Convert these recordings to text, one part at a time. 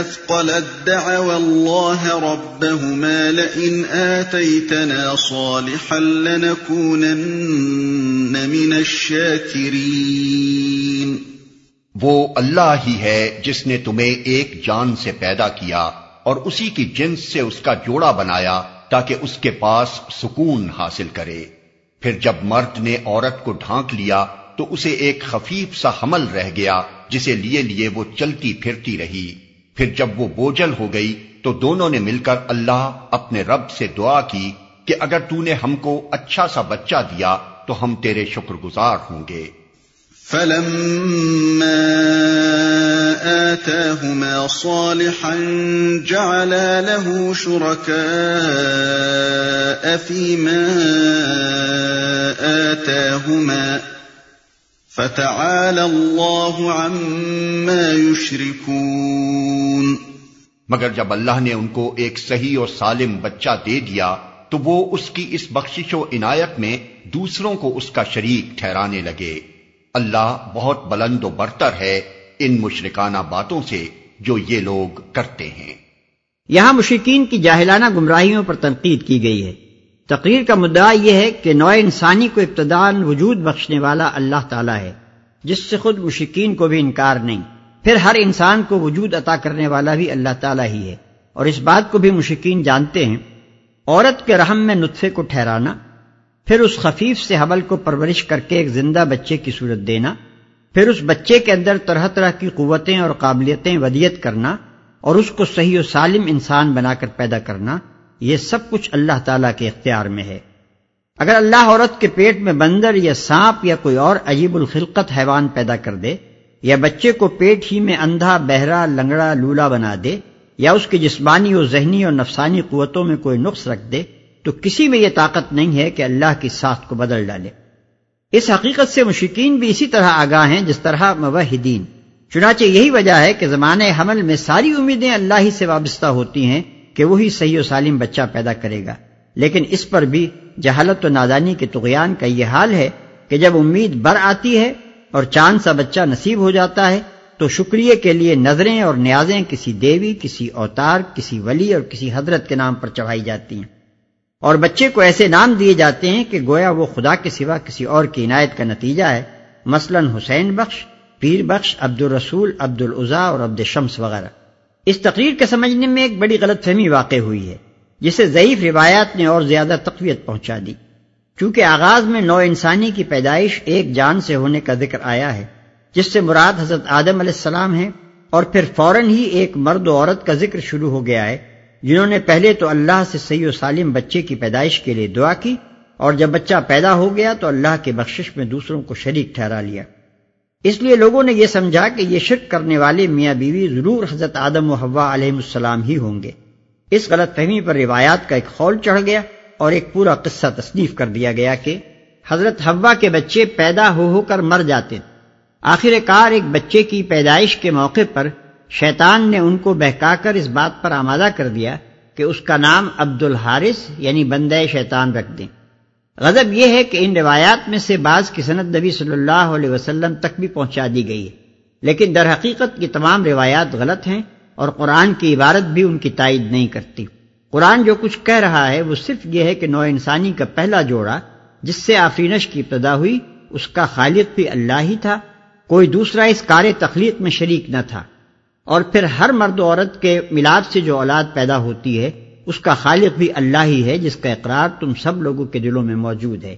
أثقلت دعوى الله ربهما لئن آتيتنا صالحا لنكونن من الشاكرين وہ اللہ ہی ہے جس نے تمہیں ایک جان سے پیدا کیا اور اسی کی جنس سے اس کا جوڑا بنایا تاکہ اس کے پاس سکون حاصل کرے۔ پھر جب مرد نے عورت کو ڈھانک لیا تو اسے ایک خفیف سا حمل رہ گیا جسے لیے لیے وہ چلتی پھرتی رہی۔ پھر جب وہ بوجھل ہو گئی تو دونوں نے مل کر اللہ اپنے رب سے دعا کی کہ اگر تو نے ہم کو اچھا سا بچہ دیا تو ہم تیرے شکر گزار ہوں گے۔ فلما آتاهما صالحا جعلا له شركاء فيما آتاهما فتعالى الله عما يشركون. مگر جب اللہ نے ان کو ایک صحیح اور سالم بچہ دے دیا تو وہ اس کی اس بخشش و عنایت میں دوسروں کو اس کا شریک ٹھہرانے لگے۔ اللہ بہت بلند و برتر ہے ان مشرکانہ باتوں سے جو یہ لوگ کرتے ہیں۔ یہاں مشرقین کی جاہلانہ گمراہیوں پر تنقید کی گئی ہے۔ تقریر کا مدعا یہ ہے کہ نوع انسانی کو ابتدان وجود بخشنے والا اللہ تعالیٰ ہے، جس سے خود مشکین کو بھی انکار نہیں۔ پھر ہر انسان کو وجود عطا کرنے والا بھی اللہ تعالیٰ ہی ہے۔ اور اس بات کو بھی مشکین جانتے ہیں۔ عورت کے رحم میں نطفے کو ٹھہرانا، پھر اس خفیف سے حمل کو پرورش کر کے ایک زندہ بچے کی صورت دینا، پھر اس بچے کے اندر طرح طرح کی قوتیں اور قابلیتیں ودیت کرنا، اور اس کو صحیح و سالم انسان بنا کر پیدا کرنا۔ یہ سب کچھ اللہ تعالیٰ کے اختیار میں ہے۔ اگر اللہ عورت کے پیٹ میں بندر یا سانپ یا کوئی اور عجیب الخلقت حیوان پیدا کر دے، یا بچے کو پیٹ ہی میں اندھا، بہرا، لنگڑا، لولا بنا دے، یا اس کی جسمانی اور ذہنی اور نفسانی قوتوں میں کوئی نقص رکھ دے، تو کسی میں یہ طاقت نہیں ہے کہ اللہ کی ساخت کو بدل ڈالے۔ اس حقیقت سے مشکین بھی اسی طرح آگاہ ہیں جس طرح موحدین۔ چنانچہ یہی وجہ ہے کہ زمانے حمل میں ساری امیدیں اللہ ہی سے وابستہ ہوتی ہیں۔ کہ وہی صحیح و سالم بچہ پیدا کرے گا۔ لیکن اس پر بھی جہالت و نادانی کے تغیان کا یہ حال ہے کہ جب امید بر آتی ہے اور چاند سا بچہ نصیب ہو جاتا ہے، تو شکریہ کے لیے نظریں اور نیازیں کسی دیوی، کسی اوتار، کسی ولی اور کسی حضرت کے نام پر چڑھائی جاتی ہیں۔ اور بچے کو ایسے نام دیے جاتے ہیں کہ گویا وہ خدا کے سوا کسی اور کی عنایت کا نتیجہ ہے۔ مثلا حسین بخش، پیر بخش عبد الرسول عبد العزا اور عبد شمس وغیرہ۔ اس تقریر کے سمجھنے میں ایک بڑی غلط فہمی واقع ہوئی ہے، جسے ضعیف روایات نے اور زیادہ تقویت پہنچا دی۔ چونکہ آغاز میں نو انسانی کی پیدائش ایک جان سے ہونے کا ذکر آیا ہے، جس سے مراد حضرت آدم علیہ السلام ہے اور پھر فوراً ہی ایک مرد و عورت کا ذکر شروع ہو گیا ہے، جنہوں نے پہلے تو اللہ سے صحیح و سالم بچے کی پیدائش کے لیے دعا کی، اور جب بچہ پیدا ہو گیا تو اللہ کے بخشش میں دوسروں کو شریک ٹھہرا لیا۔ اس لیے لوگوں نے یہ سمجھا کہ یہ شرک کرنے والے میاں بیوی ضرور حضرت آدم و حوا علیہ السلام ہی ہوں گے۔ اس غلط فہمی پر روایات کا ایک خول چڑھ گیا اور ایک پورا قصہ تصنیف کر دیا گیا کہ حضرت حوا کے بچے پیدا ہو ہو کر مر جاتے آخر کار ایک بچے کی پیدائش کے موقع پر شیطان نے ان کو بہکا کر اس بات پر آمادہ کر دیا کہ اس کا نام عبد الحارث یعنی بندے شیطان رکھ دیں۔ غضب یہ ہے کہ ان روایات میں سے بعض کی صنعت نبی صلی اللہ علیہ وسلم تک بھی پہنچا دی گئی ہے۔ لیکن در حقیقت کی تمام روایات غلط ہیں اور قرآن کی عبارت بھی ان کی تائید نہیں کرتی۔ قرآن جو کچھ کہہ رہا ہے وہ صرف یہ ہے کہ نو انسانی کا پہلا جوڑا جس سے آفرینش کی ابتدا ہوئی، اس کا خالق بھی اللہ ہی تھا، کوئی دوسرا اس کار تخلیق میں شریک نہ تھا۔ اور پھر ہر مرد و عورت کے ملاد سے جو اولاد پیدا ہوتی ہے اس کا خالق بھی اللہ ہی ہے، جس کا اقرار تم سب لوگوں کے دلوں میں موجود ہے۔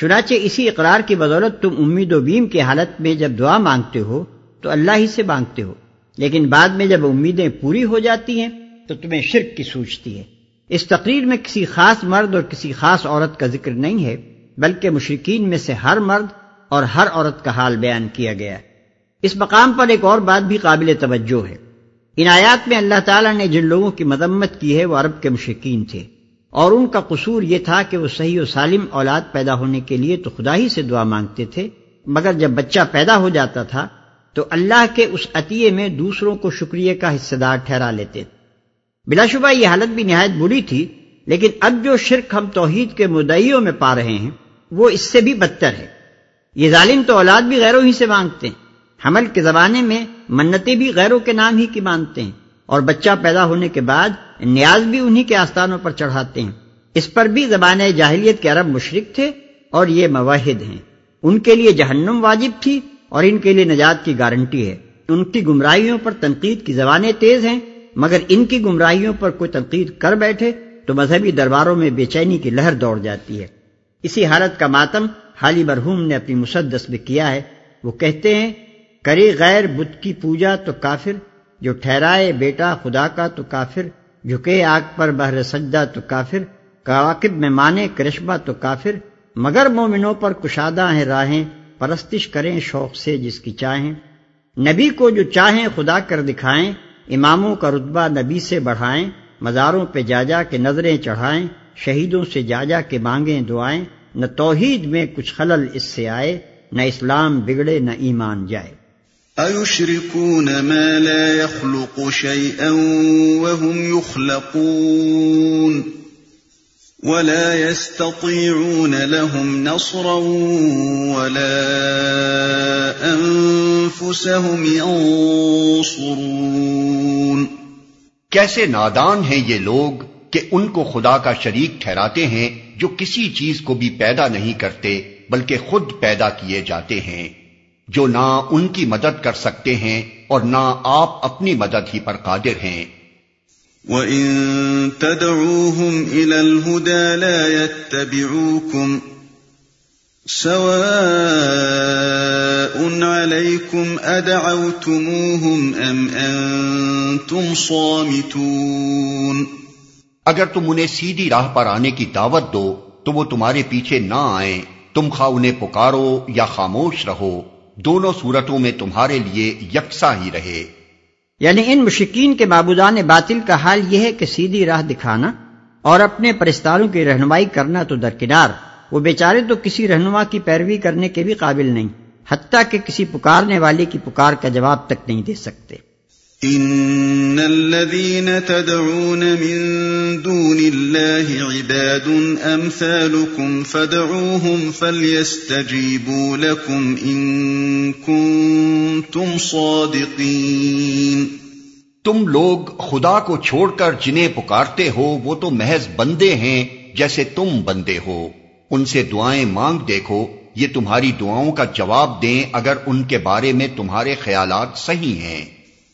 چنانچہ اسی اقرار کی بدولت تم امید و بیم کی حالت میں جب دعا مانگتے ہو، تو اللہ ہی سے مانگتے ہو۔ لیکن بعد میں جب امیدیں پوری ہو جاتی ہیں، تو تمہیں شرک کی سوچتی ہے۔ اس تقریر میں کسی خاص مرد اور کسی خاص عورت کا ذکر نہیں ہے، بلکہ مشرقین میں سے ہر مرد اور ہر عورت کا حال بیان کیا گیا۔ اس مقام پر ایک اور بات بھی قابل توجہ ہے۔ ان آیات میں اللہ تعالیٰ نے جن لوگوں کی مذمت کی ہے وہ عرب کے مشرقین تھے اور ان کا قصور یہ تھا کہ وہ صحیح و سالم اولاد پیدا ہونے کے لیے تو خدا ہی سے دعا مانگتے تھے، مگر جب بچہ پیدا ہو جاتا تھا تو اللہ کے اس عطیے میں دوسروں کو شکریہ کا حصہ دار ٹھہرا لیتے تھے۔ بلا شبہ یہ حالت بھی نہایت بری تھی، لیکن اب جو شرک ہم توحید کے مدعیوں میں پا رہے ہیں، وہ اس سے بھی بدتر ہے۔ یہ ظالم تو اولاد بھی غیروں ہی سے مانگتے ہیں۔ حمل کے زمانے میں منتیں بھی غیروں کے نام ہی کی مانتے ہیں اور بچہ پیدا ہونے کے بعد نیاز بھی انہی کے آستانوں پر چڑھاتے ہیں۔ اس پر بھی زبان جاہلیت کے عرب مشرق تھے اور یہ مواحد ہیں۔ ان کے لیے جہنم واجب تھی اور ان کے لیے نجات کی گارنٹی ہے۔ ان کی گمراہیوں پر تنقید کی زبانیں تیز ہیں، مگر ان کی گمراہیوں پر کوئی تنقید کر بیٹھے تو مذہبی درباروں میں بے چینی کی لہر دوڑ جاتی ہے۔ اسی حالت کا ماتم حالی مرحوم نے اپنی مسدس میں کیا ہے۔ وہ کہتے ہیں کرے غیر بدھ کی پوجا تو کافر، جو ٹھہرائے بیٹا خدا کا تو کافر، جھکے آگ پر بہر سجدہ تو کافر کواقب میں مانے کرشبہ تو کافر، مگر مومنوں پر کشادہ ہیں راہیں، پرستش کریں شوق سے جس کی چاہیں۔ نبی کو جو چاہیں خدا کر دکھائیں، اماموں کا رتبہ نبی سے بڑھائیں، مزاروں پہ جا جا کے نظریں چڑھائیں، شہیدوں سے جا جا کے مانگیں دعائیں، نہ توحید میں کچھ خلل اس سے آئے، نہ اسلام بگڑے، نہ ایمان جائے۔ أَيُشْرِكُونَ مَا لَا يَخْلُقُ شَيْئًا وَهُمْ يُخْلَقُونَ وَلَا يَسْتَطِيعُونَ لَهُمْ نَصْرًا وَلَا أَنفُسَهُمْ يَنصُرُونَ کیسے نادان ہیں یہ لوگ کہ ان کو خدا کا شریک ٹھہراتے ہیں جو کسی چیز کو بھی پیدا نہیں کرتے بلکہ خود پیدا کیے جاتے ہیں؟ جو نہ ان کی مدد کر سکتے ہیں اور نہ آپ اپنی مدد ہی پر قادر ہیں۔ وَإِن تَدْعُوهُمْ إِلَى الْهُدَى لَا يَتَّبِعُوكُمْ سَوَاءٌ عَلَيْكُمْ أَدْعَوْتُمُوهُمْ أَمْ أَنْتُمْ صَامِتُونَ۔ اگر تم انہیں سیدھی راہ پر آنے کی دعوت دو تو وہ تمہارے پیچھے نہ آئیں۔ تم خواہ انہیں پکارو یا خاموش رہو۔ دونوں صورتوں میں تمہارے لیے یکساں ہی رہے۔ یعنی ان مشکین کے معبودان باطل کا حال یہ ہے کہ سیدھی راہ دکھانا اور اپنے پرستاروں کی رہنمائی کرنا تو درکنار، وہ بیچارے تو کسی رہنما کی پیروی کرنے کے بھی قابل نہیں، حتیٰ کہ کسی پکارنے والے کی پکار کا جواب تک نہیں دے سکتے۔ ان الذين تدعون من دون الله عباد امثالكم فدعوهم فليستجيبوا لكم ان كنتم صادقين تم لوگ خدا کو چھوڑ کر جنہیں پکارتے ہو وہ تو محض بندے ہیں جیسے تم بندے ہو۔ ان سے دعائیں مانگ دیکھو، یہ تمہاری دعاؤں کا جواب دیں اگر ان کے بارے میں تمہارے خیالات صحیح ہیں۔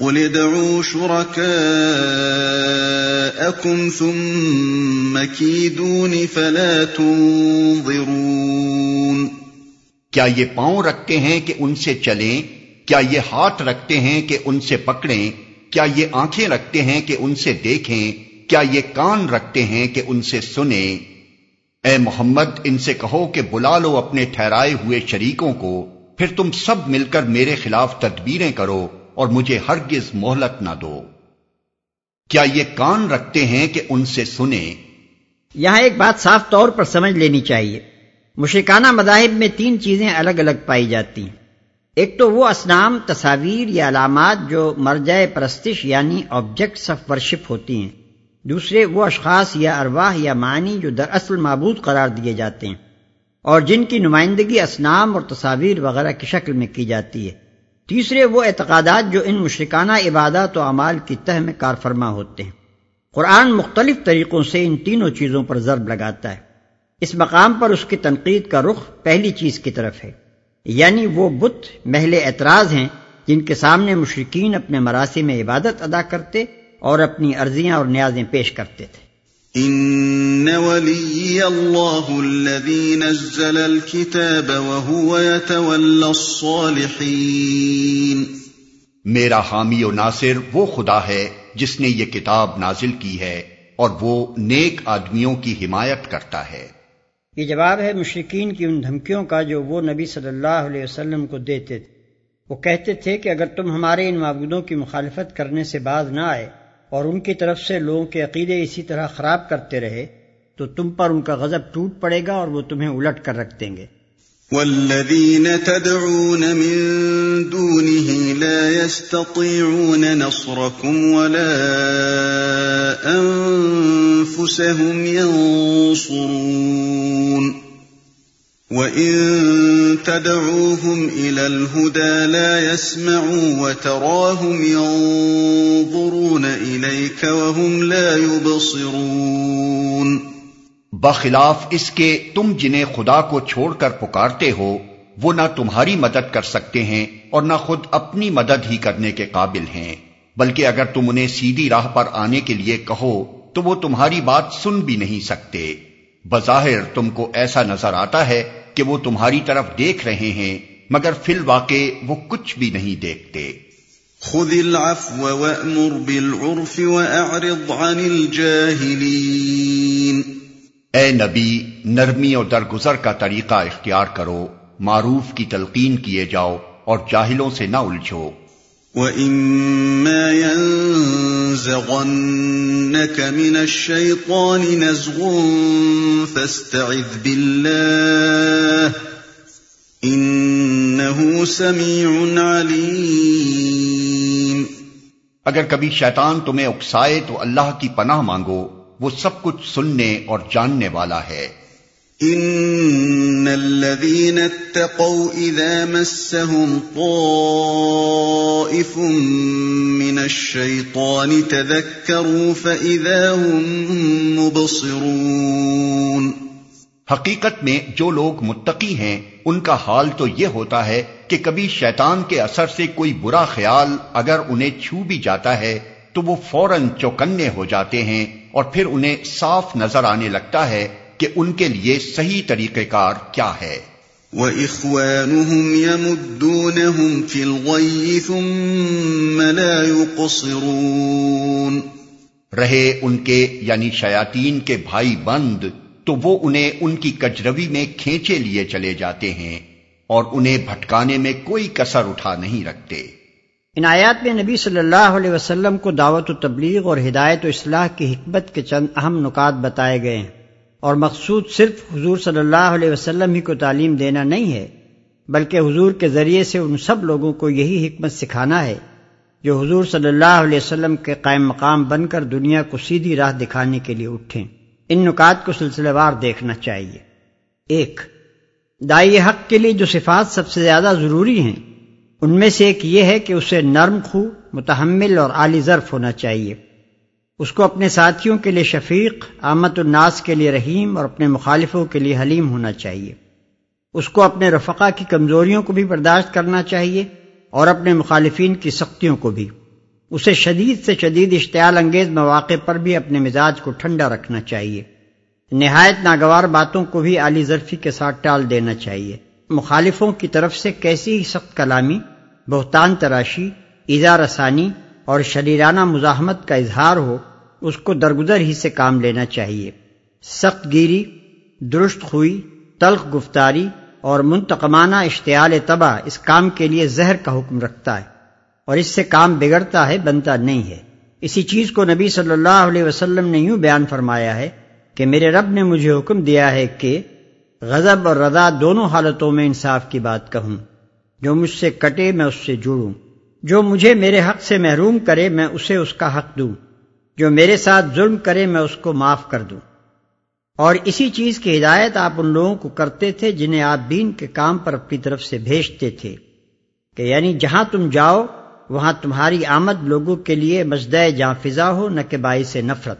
قل ادعوا شركاءكم ثم كيدون فلا تنظرون کیا یہ پاؤں رکھتے ہیں کہ ان سے چلیں؟ کیا یہ ہاتھ رکھتے ہیں کہ ان سے پکڑیں؟ کیا یہ آنکھیں رکھتے ہیں کہ ان سے دیکھیں؟ کیا یہ کان رکھتے ہیں کہ ان سے سنیں؟ اے محمد، ان سے کہو کہ بلا لو اپنے ٹھہرائے ہوئے شریکوں کو، پھر تم سب مل کر میرے خلاف تدبیریں کرو۔ اور مجھے ہرگز مہلت نہ دو۔ کیا یہ کان رکھتے ہیں کہ ان سے سنیں؟ یہاں ایک بات صاف طور پر سمجھ لینی چاہیے۔ مشرکانہ مذاہب میں تین چیزیں الگ الگ پائی جاتی ہیں۔ ایک تو وہ اسنام تصاویر یا علامات جو مرجع پرستش یعنی آبجیکٹس آف ورشپ ہوتی ہیں۔ دوسرے وہ اشخاص یا ارواح یا معنی جو دراصل معبود قرار دیے جاتے ہیں۔ اور جن کی نمائندگی اسنام اور تصاویر وغیرہ کی شکل میں کی جاتی ہے۔ تیسرے وہ اعتقادات جو ان مشرکانہ عبادات و اعمال کی تہ میں کار فرما ہوتے ہیں۔ قرآن مختلف طریقوں سے ان تینوں چیزوں پر ضرب لگاتا ہے۔ اس مقام پر اس کی تنقید کا رخ پہلی چیز کی طرف ہے۔ یعنی وہ بت محل اعتراض ہیں جن کے سامنے مشرقین اپنے مراسم میں عبادت ادا کرتے اور اپنی عرضیاں اور نیازیں پیش کرتے تھے۔ ان ولی اللہ الذي نزل الكتاب وهو يتولى الصالحین میرا حامی و ناصر وہ خدا ہے جس نے یہ کتاب نازل کی ہے اور وہ نیک آدمیوں کی حمایت کرتا ہے۔ یہ جواب ہے مشرقین کی ان دھمکیوں کا جو وہ نبی صلی اللہ علیہ وسلم کو دیتے تھے۔ وہ کہتے تھے کہ اگر تم ہمارے ان معبودوں کی مخالفت کرنے سے باز نہ آئے اور ان کی طرف سے لوگوں کے عقیدے اسی طرح خراب کرتے رہے، تو تم پر ان کا غضب ٹوٹ پڑے گا اور وہ تمہیں الٹ کر رکھ دیں گے۔ والذين تدعون من دونه لا يستطيعون نصركم ولا أنفسهم ينصرون وإن تدعوهم إلى الهدى لا يسمعوا وتراهم ينظرون إليك وهم لا يبصرون بخلاف اس کے تم جنہیں خدا کو چھوڑ کر پکارتے ہو، وہ نہ تمہاری مدد کر سکتے ہیں اور نہ خود اپنی مدد ہی کرنے کے قابل ہیں۔ بلکہ اگر تم انہیں سیدھی راہ پر آنے کے لیے کہو، تو وہ تمہاری بات سن بھی نہیں سکتے۔ بظاہر تم کو ایسا نظر آتا ہے کہ وہ تمہاری طرف دیکھ رہے ہیں مگر فی الواقع وہ کچھ بھی نہیں دیکھتے۔ خذ العفو وأمر بالعرف وأعرض عن الجاهلين۔ اے نبی نرمی اور درگزر کا طریقہ اختیار کرو معروف کی تلقین کیے جاؤ اور جاہلوں سے نہ الجھو۔ وَإِمَّا يَنزَغَنَّكَ مِنَ الشَّيْطَانِ نَزْغٌ فَاسْتَعِذْ بِاللَّهِ إِنَّهُ سَمِيعٌ عَلِيمٌ اگر کبھی شیطان تمہیں اکسائے تو اللہ کی پناہ مانگو، وہ سب کچھ سننے اور جاننے والا ہے۔ ان الذين اتقوا اذا مسهم طائف من الشيطان تذكروا فاذا هم مبصرون حقیقت میں جو لوگ متقی ہیں، ان کا حال تو یہ ہوتا ہے کہ کبھی شیطان کے اثر سے کوئی برا خیال اگر انہیں چھو بھی جاتا ہے، تو وہ فوراً چوکنے ہو جاتے ہیں اور پھر انہیں صاف نظر آنے لگتا ہے کہ ان کے لیے صحیح طریقہ کار کیا ہے۔ وَإِخْوَانُهُمْ يَمُدُّونَهُمْ فِي الْغَيِّ ثُمَّ لَا يُقْصِرُونَ۔ رہے ان کے یعنی شیاطین کے بھائی بند تو وہ انہیں ان کی کجروی میں کھینچے لیے چلے جاتے ہیں اور انہیں بھٹکانے میں کوئی کسر اٹھا نہیں رکھتے۔ ان آیات میں نبی صلی اللہ علیہ وسلم کو دعوت و تبلیغ اور ہدایت و اصلاح کی حکمت کے چند اہم نکات بتائے گئے ہیں۔ اور مقصود صرف حضور صلی اللہ علیہ وسلم ہی کو تعلیم دینا نہیں ہے، بلکہ حضور کے ذریعے سے ان سب لوگوں کو یہی حکمت سکھانا ہے جو حضور صلی اللہ علیہ وسلم کے قائم مقام بن کر دنیا کو سیدھی راہ دکھانے کے لیے اٹھیں۔ ان نکات کو سلسلہ وار دیکھنا چاہیے۔ ایک، دائی حق کے لیے جو صفات سب سے زیادہ ضروری ہیں، ان میں سے ایک یہ ہے کہ اسے نرم خو، متحمل اور عالی ظرف ہونا چاہیے۔ اس کو اپنے ساتھیوں کے لیے شفیق، آمد الناس کے لیے رحیم اور اپنے مخالفوں کے لیے حلیم ہونا چاہیے۔ اس کو اپنے رفقا کی کمزوریوں کو بھی برداشت کرنا چاہیے اور اپنے مخالفین کی سختیوں کو بھی۔ اسے شدید سے شدید اشتعال انگیز مواقع پر بھی اپنے مزاج کو ٹھنڈا رکھنا چاہیے۔ نہایت ناگوار باتوں کو بھی عالی ظرفی کے ساتھ ٹال دینا چاہیے۔ مخالفوں کی طرف سے کیسی ہی سخت کلامی، بہتان تراشی ایزا رسانی اور شریرانہ مزاحمت کا اظہار ہو، اس کو درگزر ہی سے کام لینا چاہیے۔ سخت گیری، درست خوئی، تلخ گفتاری اور منتقمانہ اشتعال تباہ اس کام کے لیے زہر کا حکم رکھتا ہے اور اس سے کام بگڑتا ہے، بنتا نہیں ہے۔ اسی چیز کو نبی صلی اللہ علیہ وسلم نے یوں بیان فرمایا ہے کہ میرے رب نے مجھے حکم دیا ہے کہ غضب اور رضا دونوں حالتوں میں انصاف کی بات کہوں۔ جو مجھ سے کٹے میں اس سے جڑوں جو مجھے میرے حق سے محروم کرے میں اسے اس کا حق دوں۔ جو میرے ساتھ ظلم کرے میں اس کو معاف کر دوں۔ اور اسی چیز کی ہدایت آپ ان لوگوں کو کرتے تھے جنہیں آپ دین کے کام پر اپنی طرف سے بھیجتے تھے۔ کہ یعنی جہاں تم جاؤ، وہاں تمہاری آمد لوگوں کے لیے مزدہ جاں فضا ہو، نہ کہ باعث نفرت۔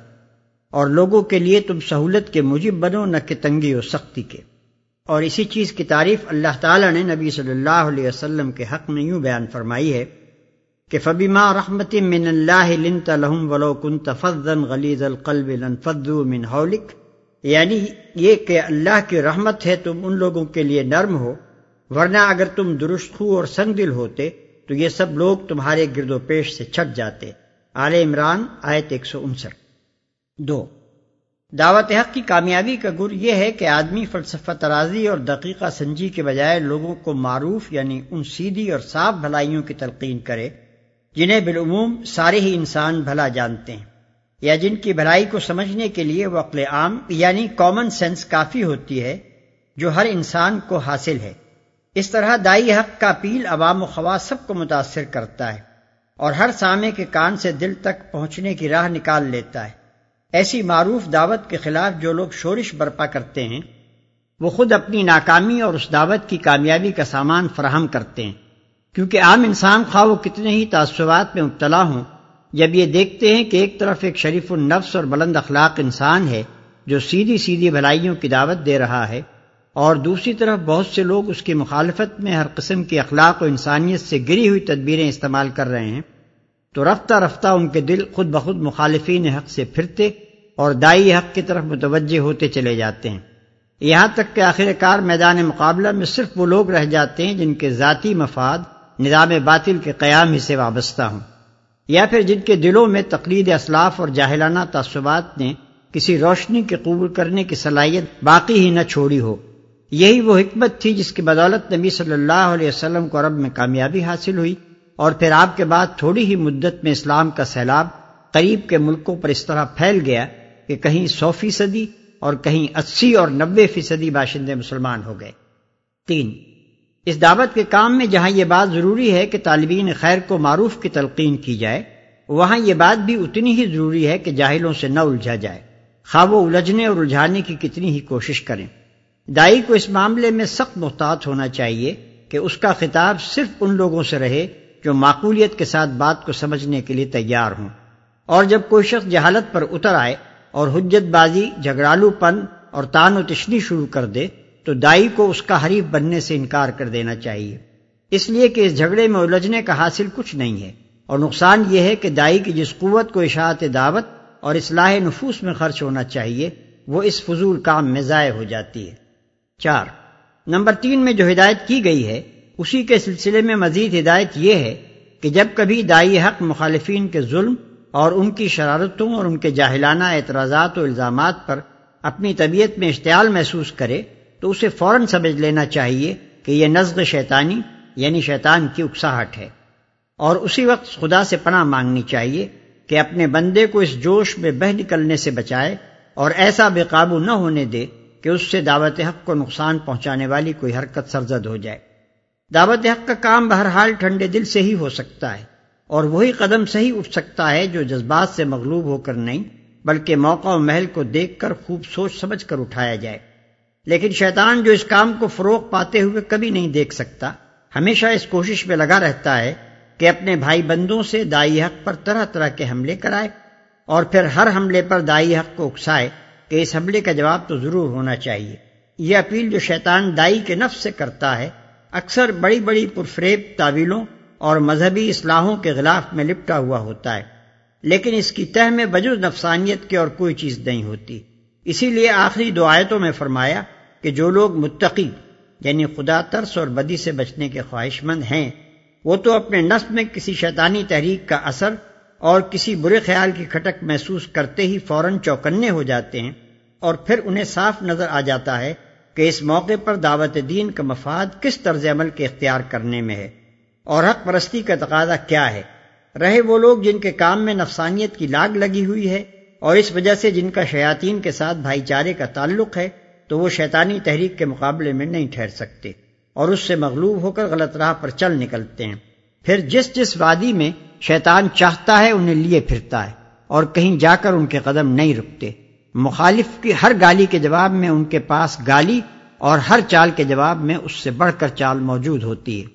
اور لوگوں کے لیے تم سہولت کے مجب بنو، نہ کہ تنگی و سختی کے۔ اور اسی چیز کی تعریف اللہ تعالی نے نبی صلی اللہ علیہ وسلم کے حق میں یوں بیان فرمائی ہے۔ کہ فبیما رحمت من اللہ لنت لہم ولو کنت فضن غلیظ القلب لنفضوا من حولک۔ یعنی یہ کہ اللہ کی رحمت ہے، تم ان لوگوں کے لیے نرم ہو، ورنہ اگر تم درست ہو اور سنگ دل ہوتے تو یہ سب لوگ تمہارے گرد و پیش سے چھٹ جاتے۔ آل عمران، آیت ایک سو انسٹھ۔ دو، دعوت حق کی کامیابی کا گر یہ ہے کہ آدمی فلسفہ ترازی اور دقیقہ سنجی کے بجائے لوگوں کو معروف یعنی ان سیدھی اور صاف بھلائیوں کی تلقین کرے۔ جنہیں بالعموم سارے ہی انسان بھلا جانتے ہیں، یا جن کی بھلائی کو سمجھنے کے لیے وہ عقل عام یعنی کامن سینس کافی ہوتی ہے، جو ہر انسان کو حاصل ہے۔ اس طرح دائی حق کا اپیل عوام و خواص سب کو متاثر کرتا ہے اور ہر سامے کے کان سے دل تک پہنچنے کی راہ نکال لیتا ہے۔ ایسی معروف دعوت کے خلاف جو لوگ شورش برپا کرتے ہیں، وہ خود اپنی ناکامی اور اس دعوت کی کامیابی کا سامان فراہم کرتے ہیں۔ کیونکہ عام انسان خواہ وہ کتنے ہی تعصبات میں مبتلا ہوں، جب یہ دیکھتے ہیں کہ ایک طرف ایک شریف النفس اور بلند اخلاق انسان ہے جو سیدھی سیدھی بھلائیوں کی دعوت دے رہا ہے، اور دوسری طرف بہت سے لوگ اس کی مخالفت میں ہر قسم کی اخلاق و انسانیت سے گری ہوئی تدبیریں استعمال کر رہے ہیں، تو رفتہ رفتہ ان کے دل خود بخود مخالفین حق سے پھرتے اور دائی حق کی طرف متوجہ ہوتے چلے جاتے ہیں۔ یہاں تک کہ آخر کار میدان مقابلہ میں صرف وہ لوگ رہ جاتے ہیں جن کے ذاتی مفاد نظام باطل کے قیام ہی سے وابستہ ہوں۔ یا پھر جن کے دلوں میں تقلید اسلاف اور جاہلانہ تعصبات نے کسی روشنی کے قبول کرنے کی صلاحیت باقی ہی نہ چھوڑی ہو، یہی وہ حکمت تھی جس کی بدولت نبی صلی اللہ علیہ وسلم کو عرب میں کامیابی حاصل ہوئی اور پھر آپ کے بعد تھوڑی ہی مدت میں اسلام کا سیلاب قریب کے ملکوں پر اس طرح پھیل گیا کہ کہیں سو فیصدی اور کہیں اسی اور نبے فیصدی باشندے مسلمان ہو گئے۔ تین اس دعوت کے کام میں جہاں یہ بات ضروری ہے کہ طالبین خیر کو معروف کی تلقین کی جائے، وہاں یہ بات بھی اتنی ہی ضروری ہے کہ جاہلوں سے نہ الجھا جائے۔ خواب و الجھنے اور الجھانے کی کتنی ہی کوشش کریں۔ دائی کو اس معاملے میں سخت محتاط ہونا چاہیے کہ اس کا خطاب صرف ان لوگوں سے رہے جو معقولیت کے ساتھ بات کو سمجھنے کے لیے تیار ہوں۔ اور جب کوئی شخص جہالت پر اتر آئے اور حجت بازی، جھگڑالو پن اور تان و تشنی شروع کر دے تو دائی کو اس کا حریف بننے سے انکار کر دینا چاہیے۔ اس لیے کہ اس جھگڑے میں الجھنے کا حاصل کچھ نہیں ہے۔ اور نقصان یہ ہے کہ دائی کی جس قوت کو اشاعت دعوت اور اصلاح نفوس میں خرچ ہونا چاہیے، وہ اس فضول کام میں ضائع ہو جاتی ہے۔ چار، نمبر تین میں جو ہدایت کی گئی ہے، اسی کے سلسلے میں مزید ہدایت یہ ہے کہ جب کبھی دائی حق مخالفین کے ظلم اور ان کی شرارتوں اور ان کے جاہلانہ اعتراضات و الزامات پر اپنی طبیعت میں اشتعال محسوس کرے تو اسے فوراً سمجھ لینا چاہیے کہ یہ نزغ شیطانی یعنی شیطان کی اکساہٹ ہے۔ اور اسی وقت خدا سے پناہ مانگنی چاہیے کہ اپنے بندے کو اس جوش میں بہ نکلنے سے بچائے اور ایسا بے قابو نہ ہونے دے کہ اس سے دعوت حق کو نقصان پہنچانے والی کوئی حرکت سرزد ہو جائے۔ دعوت حق کا کام بہرحال ٹھنڈے دل سے ہی ہو سکتا ہے اور وہی قدم صحیح اٹھ سکتا ہے جو جذبات سے مغلوب ہو کر نہیں، بلکہ موقع و محل کو دیکھ کر خوب سوچ سمجھ کر اٹھایا جائے۔ لیکن شیطان جو اس کام کو فروغ پاتے ہوئے کبھی نہیں دیکھ سکتا، ہمیشہ اس کوشش میں لگا رہتا ہے کہ اپنے بھائی بندوں سے دائی حق پر طرح طرح کے حملے کرائے اور پھر ہر حملے پر دائی حق کو اکسائے کہ اس حملے کا جواب تو ضرور ہونا چاہیے۔ یہ اپیل جو شیطان دائی کے نفس سے کرتا ہے، اکثر بڑی بڑی پرفریب تعویلوں اور مذہبی اصلاحوں کے غلاف میں لپٹا ہوا ہوتا ہے۔ لیکن اس کی تہ میں بجز نفسانیت کی اور کوئی چیز نہیں ہوتی۔ اسی لیے آخری دو آیتوں میں فرمایا کہ جو لوگ متقی یعنی خدا ترس اور بدی سے بچنے کے خواہش مند ہیں، وہ تو اپنے نصب میں کسی شیطانی تحریک کا اثر اور کسی برے خیال کی کھٹک محسوس کرتے ہی فوراً چوکنے ہو جاتے ہیں اور پھر انہیں صاف نظر آ جاتا ہے کہ اس موقع پر دعوت دین کا مفاد کس طرز عمل کے اختیار کرنے میں ہے اور حق پرستی کا تقاضا کیا ہے۔ رہے وہ لوگ جن کے کام میں نفسانیت کی لاگ لگی ہوئی ہے اور اس وجہ سے جن کا شیاطین کے ساتھ بھائی چارے کا تعلق ہے تو وہ شیطانی تحریک کے مقابلے میں نہیں ٹھہر سکتے اور اس سے مغلوب ہو کر غلط راہ پر چل نکلتے ہیں۔ پھر جس جس وادی میں شیطان چاہتا ہے انہیں لیے پھرتا ہے اور کہیں جا کر ان کے قدم نہیں رکتے۔ مخالف کی ہر گالی کے جواب میں ان کے پاس گالی اور ہر چال کے جواب میں اس سے بڑھ کر چال موجود ہوتی ہے۔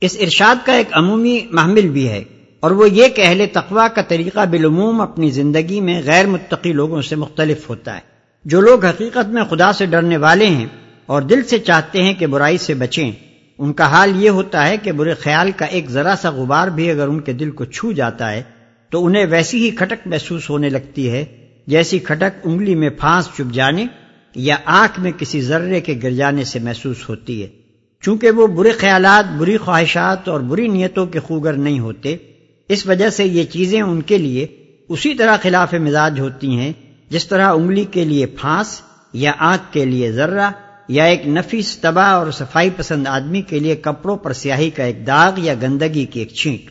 اس ارشاد کا ایک عمومی محمل بھی ہے اور وہ یہ کہ اہل تقوا کا طریقہ بالعموم اپنی زندگی میں غیر متقی لوگوں سے مختلف ہوتا ہے۔ جو لوگ حقیقت میں خدا سے ڈرنے والے ہیں اور دل سے چاہتے ہیں کہ برائی سے بچیں، ان کا حال یہ ہوتا ہے کہ برے خیال کا ایک ذرا سا غبار بھی اگر ان کے دل کو چھو جاتا ہے، تو انہیں ویسی ہی کھٹک محسوس ہونے لگتی ہے جیسی کھٹک انگلی میں پھانس چپ جانے یا آنکھ میں کسی ذرے کے گر جانے سے محسوس ہوتی ہے۔ چونکہ وہ برے خیالات، بری خواہشات اور بری نیتوں کے خوگر نہیں ہوتے، اس وجہ سے یہ چیزیں ان کے لیے اسی طرح خلاف مزاج ہوتی ہیں جس طرح انگلی کے لیے پھانس یا آنکھ کے لیے ذرہ یا ایک نفیس تباہ اور صفائی پسند آدمی کے لیے کپڑوں پر سیاہی کا ایک داغ یا گندگی کی ایک چھینٹ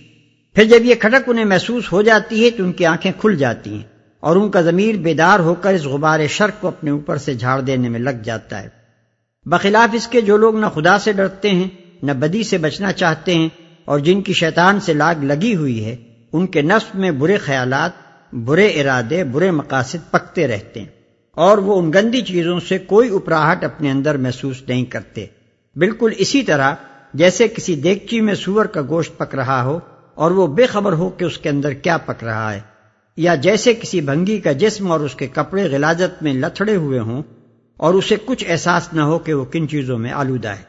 پھر جب یہ کھٹک انہیں محسوس ہو جاتی ہے تو ان کی آنکھیں کھل جاتی ہیں اور ان کا ضمیر بیدار ہو کر اس غبار شرک کو اپنے اوپر سے جھاڑ دینے میں لگ جاتا ہے۔ بخلاف اس کے جو لوگ نہ خدا سے ڈرتے ہیں، نہ بدی سے بچنا چاہتے ہیں اور جن کی شیطان سے لاگ لگی ہوئی ہے، ان کے نفس میں برے خیالات برے ارادے، برے مقاصد پکتے رہتے ہیں۔ اور وہ ان گندی چیزوں سے کوئی اپراہٹ اپنے اندر محسوس نہیں کرتے۔ بالکل اسی طرح جیسے کسی دیگچی میں سور کا گوشت پک رہا ہو اور وہ بے خبر ہو کہ اس کے اندر کیا پک رہا ہے۔ یا جیسے کسی بھنگی کا جسم اور اس کے کپڑے غلازت میں لتھڑے ہوئے ہوں اور اسے کچھ احساس نہ ہو کہ وہ کن چیزوں میں آلودہ ہے۔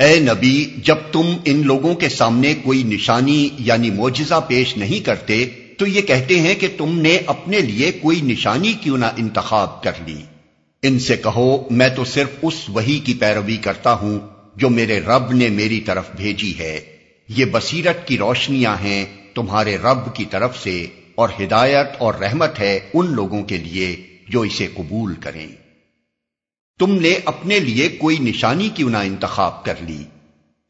اے نبی، جب تم ان لوگوں کے سامنے کوئی نشانی یعنی معجزہ پیش نہیں کرتے، تو یہ کہتے ہیں کہ تم نے اپنے لیے کوئی نشانی کیوں نہ انتخاب کر لی۔ ان سے کہو، میں تو صرف اس وہی کی پیروی کرتا ہوں جو میرے رب نے میری طرف بھیجی ہے۔ یہ بصیرت کی روشنیاں ہیں تمہارے رب کی طرف سے اور ہدایت اور رحمت ہے ان لوگوں کے لیے جو اسے قبول کریں۔ تم نے اپنے لیے کوئی نشانی کیوں نہ انتخاب کر لی؟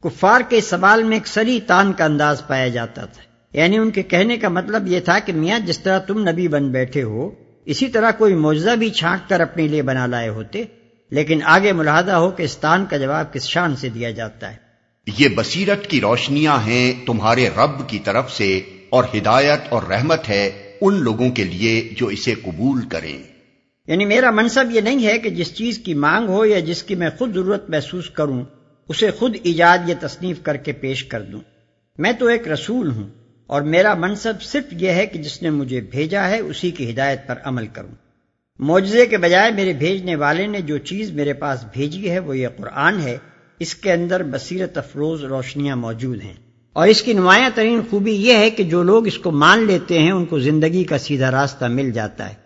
کفار کے سوال میں ایک سری تان کا انداز پایا جاتا تھا۔ یعنی ان کے کہنے کا مطلب یہ تھا کہ میاں جس طرح تم نبی بن بیٹھے ہو اسی طرح کوئی معجزہ بھی چھانٹ کر اپنے لیے بنا لائے ہوتے لیکن آگے ملاحدہ ہو کہ اس تان کا جواب کس شان سے دیا جاتا ہے۔ یہ بصیرت کی روشنیاں ہیں تمہارے رب کی طرف سے اور ہدایت اور رحمت ہے ان لوگوں کے لیے جو اسے قبول کریں۔ یعنی میرا منصب یہ نہیں ہے کہ جس چیز کی مانگ ہو یا جس کی میں خود ضرورت محسوس کروں، اسے خود ایجاد یا تصنیف کر کے پیش کر دوں۔ میں تو ایک رسول ہوں اور میرا منصب صرف یہ ہے کہ جس نے مجھے بھیجا ہے، اسی کی ہدایت پر عمل کروں۔ معجزے کے بجائے میرے بھیجنے والے نے جو چیز میرے پاس بھیجی ہے، وہ یہ قرآن ہے۔ اس کے اندر بصیرت افروز روشنیاں موجود ہیں۔ اور اس کی نمایاں ترین خوبی یہ ہے کہ جو لوگ اس کو مان لیتے ہیں، ان کو زندگی کا سیدھا راستہ مل جاتا ہے۔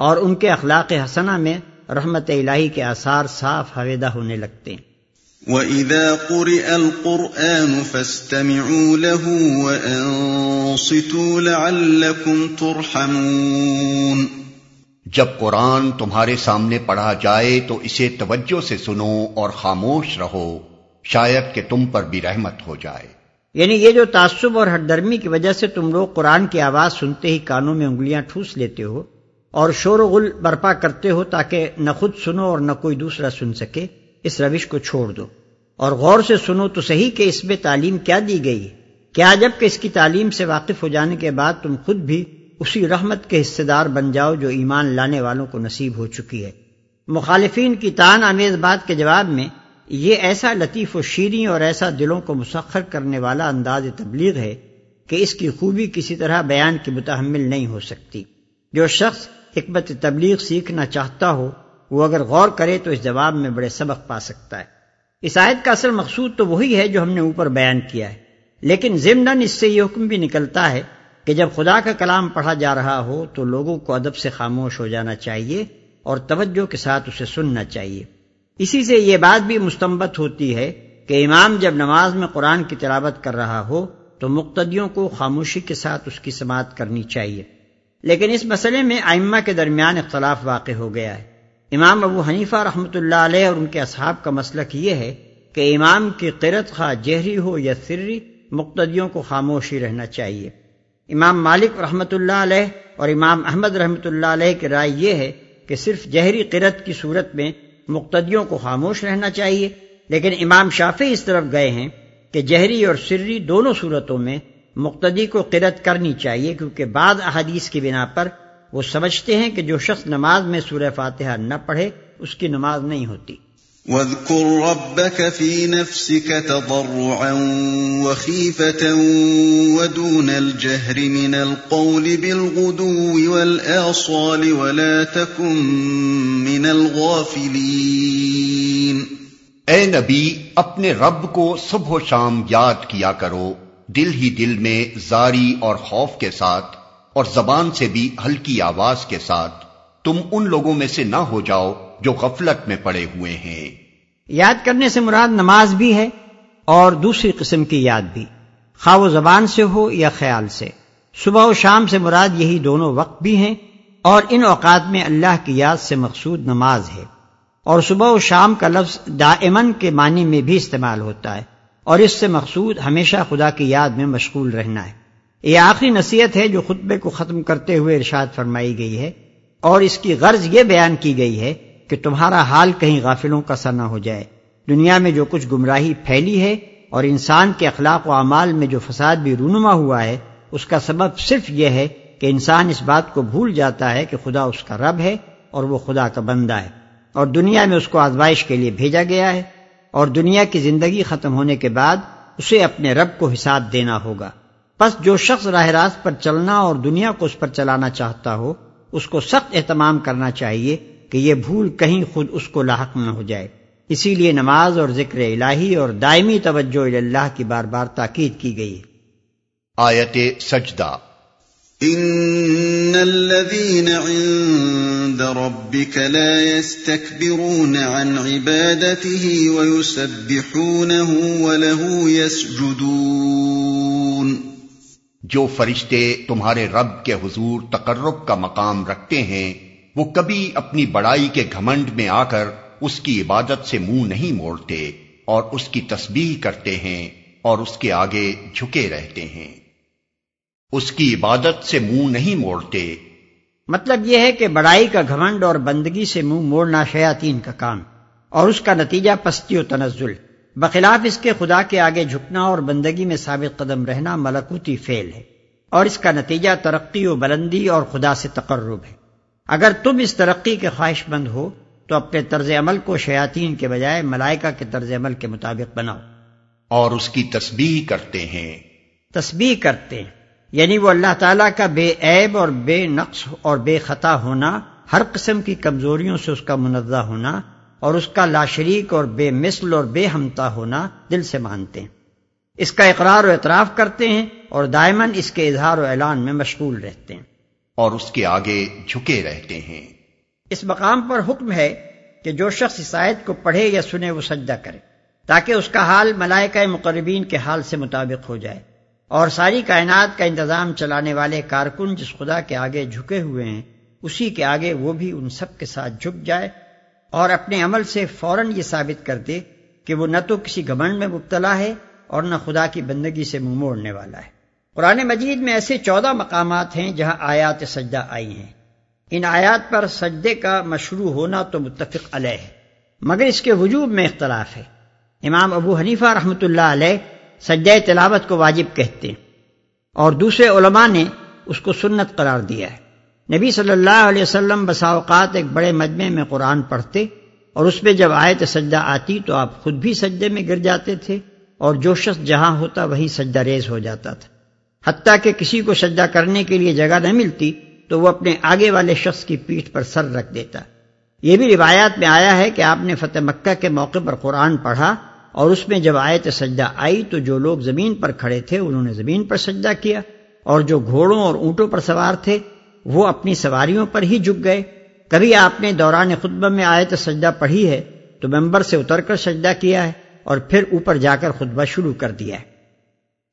اور ان کے اخلاق حسنہ میں رحمت الہی کے آثار صاف حویدہ ہونے لگتے ہیں۔ وَإِذَا قُرِئَ الْقُرْآنُ فَاسْتَمِعُوا لَهُ وَأَنصِتُوا لَعَلَّكُمْ تُرْحَمُونَ۔ جب قرآن تمہارے سامنے پڑھا جائے تو اسے توجہ سے سنو اور خاموش رہو شاید کہ تم پر بھی رحمت ہو جائے۔ یعنی یہ جو تعصب اور ہر درمی کی وجہ سے تم لوگ قرآن کی آواز سنتے ہی کانوں میں انگلیاں ٹھوس لیتے ہو اور شور و غل برپا کرتے ہو تاکہ نہ خود سنو اور نہ کوئی دوسرا سن سکے، اس روش کو چھوڑ دو۔ اور غور سے سنو تو صحیح کہ اس میں تعلیم کیا دی گئی۔ کیا جبکہ اس کی تعلیم سے واقف ہو جانے کے بعد تم خود بھی اسی رحمت کے حصے دار بن جاؤ جو ایمان لانے والوں کو نصیب ہو چکی ہے۔ مخالفین کی تان آمیز بات کے جواب میں، یہ ایسا لطیف و شیریں اور ایسا دلوں کو مسخر کرنے والا انداز تبلیغ ہے کہ اس کی خوبی کسی طرح بیان کی متحمل نہیں ہو سکتی۔ جو شخص حکمت تبلیغ سیکھنا چاہتا ہو، وہ اگر غور کرے تو اس جواب میں بڑے سبق پا سکتا ہے۔ اس آیت کا اصل مقصود تو وہی ہے جو ہم نے اوپر بیان کیا ہے۔ لیکن ضمن اس سے یہ حکم بھی نکلتا ہے کہ جب خدا کا کلام پڑھا جا رہا ہو تو لوگوں کو ادب سے خاموش ہو جانا چاہیے اور توجہ کے ساتھ اسے سننا چاہیے۔ اسی سے یہ بات بھی مستمت ہوتی ہے کہ امام جب نماز میں قرآن کی تلاوت کر رہا ہو تو مقتدیوں کو خاموشی کے ساتھ اس کی سماعت کرنی چاہیے۔ لیکن اس مسئلے میں آئمہ کے درمیان اختلاف واقع ہو گیا ہے۔ امام ابو حنیفہ رحمۃ اللہ علیہ اور ان کے اصحاب کا مسلک یہ ہے کہ امام کی قرت خواہ جہری ہو یا سری، مقتدیوں کو خاموشی رہنا چاہیے۔ امام مالک رحمۃ اللہ علیہ اور امام احمد رحمۃ اللہ علیہ کی رائے یہ ہے کہ صرف جہری قرت کی صورت میں مقتدیوں کو خاموش رہنا چاہیے۔ لیکن امام شافی اس طرف گئے ہیں کہ جہری اور سری دونوں صورتوں میں مقتدی کو قرت کرنی چاہیے کیونکہ بعض احادیث کی بنا پر وہ سمجھتے ہیں کہ جو شخص نماز میں سورہ فاتحہ نہ پڑھے اس کی نماز نہیں ہوتی۔ وَاذْكُرْ رَبَّكَ فِي نَفْسِكَ تَضَرُّعًا وَخِيفَةً وَدُونَ الْجَهْرِ مِنَ الْقَوْلِ بِالْغُدُوِّ وَالْآصَالِ وَلَا تَكُن مِّنَ الْغَافِلِينَ اے نبی اپنے رب کو صبح و شام یاد کیا کرو۔ دل ہی دل میں زاری اور خوف کے ساتھ اور زبان سے بھی ہلکی آواز کے ساتھ۔ تم ان لوگوں میں سے نہ ہو جاؤ جو غفلت میں پڑے ہوئے ہیں۔ یاد کرنے سے مراد نماز بھی ہے اور دوسری قسم کی یاد بھی۔ خواہ و زبان سے ہو یا خیال سے۔ صبح و شام سے مراد یہی دونوں وقت بھی ہیں اور ان اوقات میں اللہ کی یاد سے مقصود نماز ہے۔ اور صبح و شام کا لفظ دائمن کے معنی میں بھی استعمال ہوتا ہے۔ اور اس سے مقصود ہمیشہ خدا کی یاد میں مشغول رہنا ہے۔ یہ آخری نصیحت ہے جو خطبے کو ختم کرتے ہوئے ارشاد فرمائی گئی ہے۔ اور اس کی غرض یہ بیان کی گئی ہے کہ تمہارا حال کہیں غافلوں کا سر نہ ہو جائے۔ دنیا میں جو کچھ گمراہی پھیلی ہے اور انسان کے اخلاق و اعمال میں جو فساد بھی رونما ہوا ہے، اس کا سبب صرف یہ ہے کہ انسان اس بات کو بھول جاتا ہے کہ خدا اس کا رب ہے اور وہ خدا کا بندہ ہے۔ اور دنیا میں اس کو آزمائش کے لیے بھیجا گیا ہے۔ اور دنیا کی زندگی ختم ہونے کے بعد اسے اپنے رب کو حساب دینا ہوگا۔ بس جو شخص راہ راست پر چلنا اور دنیا کو اس پر چلانا چاہتا ہو، اس کو سخت اہتمام کرنا چاہیے کہ یہ بھول کہیں خود اس کو لاحق نہ ہو جائے۔ اسی لیے نماز اور ذکر الہی اور دائمی توجہ اللہ کی بار بار تاکید کی گئی۔ آیت سجدہ۔ ان الذين عند ربك لا يستكبرون عن عبادته ويسبحونه وله يسجدون جو فرشتے تمہارے رب کے حضور تقرب کا مقام رکھتے ہیں، وہ کبھی اپنی بڑائی کے گھمنڈ میں آ کر اس کی عبادت سے منہ نہیں موڑتے اور اس کی تسبیح کرتے ہیں اور اس کے آگے جھکے رہتے ہیں۔ اس کی عبادت سے منہ نہیں موڑتے۔ مطلب یہ ہے کہ بڑائی کا گھمنڈ اور بندگی سے منہ موڑنا شیاطین کا کام اور اس کا نتیجہ پستی و تنزل۔ بخلاف اس کے خدا کے آگے جھکنا اور بندگی میں ثابت قدم رہنا ملکوتی فیل ہے اور اس کا نتیجہ ترقی و بلندی اور خدا سے تقرب ہے۔ اگر تم اس ترقی کے خواہش مند ہو تو اپنے طرز عمل کو شیاطین کے بجائے ملائکہ کے طرز عمل کے مطابق بناؤ۔ اور اس کی تسبیح کرتے ہیں۔ تسبیح کرتے ہیں۔ یعنی وہ اللہ تعالیٰ کا بے عیب اور بے نقص اور بے خطا ہونا ہر قسم کی کمزوریوں سے اس کا منزہ ہونا اور اس کا لاشریک اور بے مثل اور بے ہمتا ہونا دل سے مانتے ہیں۔ اس کا اقرار و اعتراف کرتے ہیں اور دائمن اس کے اظہار و اعلان میں مشغول رہتے ہیں۔ اور اس کے آگے جھکے رہتے ہیں۔ اس مقام پر حکم ہے کہ جو شخص اس آیت کو پڑھے یا سنے وہ سجدہ کرے تاکہ اس کا حال ملائکہ مقربین کے حال سے مطابق ہو جائے۔ اور ساری کائنات کا انتظام چلانے والے کارکن جس خدا کے آگے جھکے ہوئے ہیں، اسی کے آگے وہ بھی ان سب کے ساتھ جھک جائے اور اپنے عمل سے فوراً یہ ثابت کر دے کہ وہ نہ تو کسی گمنڈ میں مبتلا ہے اور نہ خدا کی بندگی سے منہ موڑنے والا ہے۔ قرآن مجید میں ایسے چودہ مقامات ہیں جہاں آیات سجدہ آئی ہیں۔ ان آیات پر سجدے کا مشروع ہونا تو متفق علیہ ہے، مگر اس کے وجوب میں اختلاف ہے۔ امام ابو حنیفہ رحمۃ اللہ علیہ سجدہ تلاوت کو واجب کہتے ہیں۔ اور دوسرے علماء نے اس کو سنت قرار دیا ہے۔ نبی صلی اللہ علیہ وسلم بسا اوقات ایک بڑے مجمع میں قرآن پڑھتے اور اس میں جب آیت سجدہ آتی تو آپ خود بھی سجدے میں گر جاتے تھے اور جو شخص جہاں ہوتا وہی سجدہ ریز ہو جاتا تھا۔ حتیٰ کہ کسی کو سجدہ کرنے کے لیے جگہ نہ ملتی تو وہ اپنے آگے والے شخص کی پیٹھ پر سر رکھ دیتا۔ یہ بھی روایات میں آیا ہے کہ آپ نے فتح مکہ کے موقع پر قرآن پڑھا اور اس میں جب آیت سجدہ آئی تو جو لوگ زمین پر کھڑے تھے انہوں نے زمین پر سجدہ کیا اور جو گھوڑوں اور اونٹوں پر سوار تھے وہ اپنی سواریوں پر ہی جھک گئے۔ کبھی آپ نے دوران خطبہ میں آیت سجدہ پڑھی ہے تو ممبر سے اتر کر سجدہ کیا ہے اور پھر اوپر جا کر خطبہ شروع کر دیا ہے۔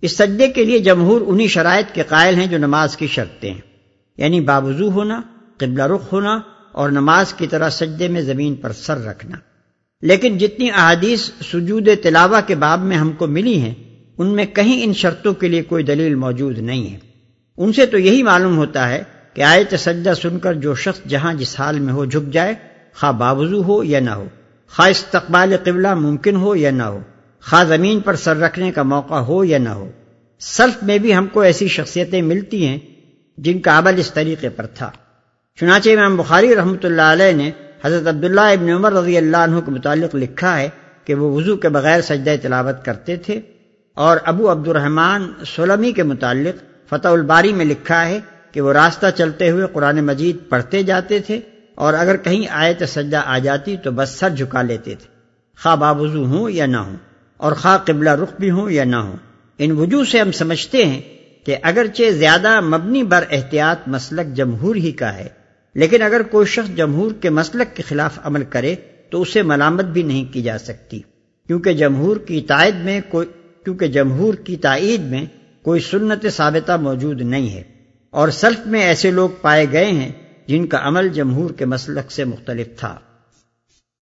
اس سجدے کے لیے جمہور انہی شرائط کے قائل ہیں جو نماز کی شرطیں ہیں۔ یعنی بابوزو ہونا، قبلہ رخ ہونا اور نماز کی طرح سجدے میں زمین پر سر رکھنا۔ لیکن جتنی احادیث سجود تلاوہ کے باب میں ہم کو ملی ہیں، ان میں کہیں ان شرطوں کے لیے کوئی دلیل موجود نہیں ہے۔ ان سے تو یہی معلوم ہوتا ہے کہ آیت سجدہ سن کر جو شخص جہاں جس حال میں ہو جھک جائے، خواہ باوضو ہو یا نہ ہو، خواہ استقبال قبلہ ممکن ہو یا نہ ہو، خواہ زمین پر سر رکھنے کا موقع ہو یا نہ ہو۔ سلف میں بھی ہم کو ایسی شخصیتیں ملتی ہیں جن کا عمل اس طریقے پر تھا۔ چنانچہ امام بخاری رحمۃ اللہ علیہ نے حضرت عبداللہ ابن عمر رضی اللہ عنہ کے متعلق لکھا ہے کہ وہ وضو کے بغیر سجدہ تلاوت کرتے تھے اور ابو عبد الرحمن سلمی کے متعلق فتح الباری میں لکھا ہے کہ وہ راستہ چلتے ہوئے قرآن مجید پڑھتے جاتے تھے اور اگر کہیں آیت سجدہ آ جاتی تو بس سر جھکا لیتے تھے۔ خواہ بابوزو ہوں یا نہ ہوں اور خواہ قبلہ رخ بھی ہوں یا نہ ہوں۔ ان وجوہ سے ہم سمجھتے ہیں کہ اگرچہ زیادہ مبنی بر احتیاط مسلک جمہور ہی کا ہے لیکن اگر کوئی شخص جمہور کے مسلک کے خلاف عمل کرے تو اسے ملامت بھی نہیں کی جا سکتی۔ کیونکہ جمہور کی تائید میں کوئی کیونکہ جمہور کی تائید میں کوئی سنت ثابتہ موجود نہیں ہے۔ اور سلف میں ایسے لوگ پائے گئے ہیں جن کا عمل جمہور کے مسلک سے مختلف تھا۔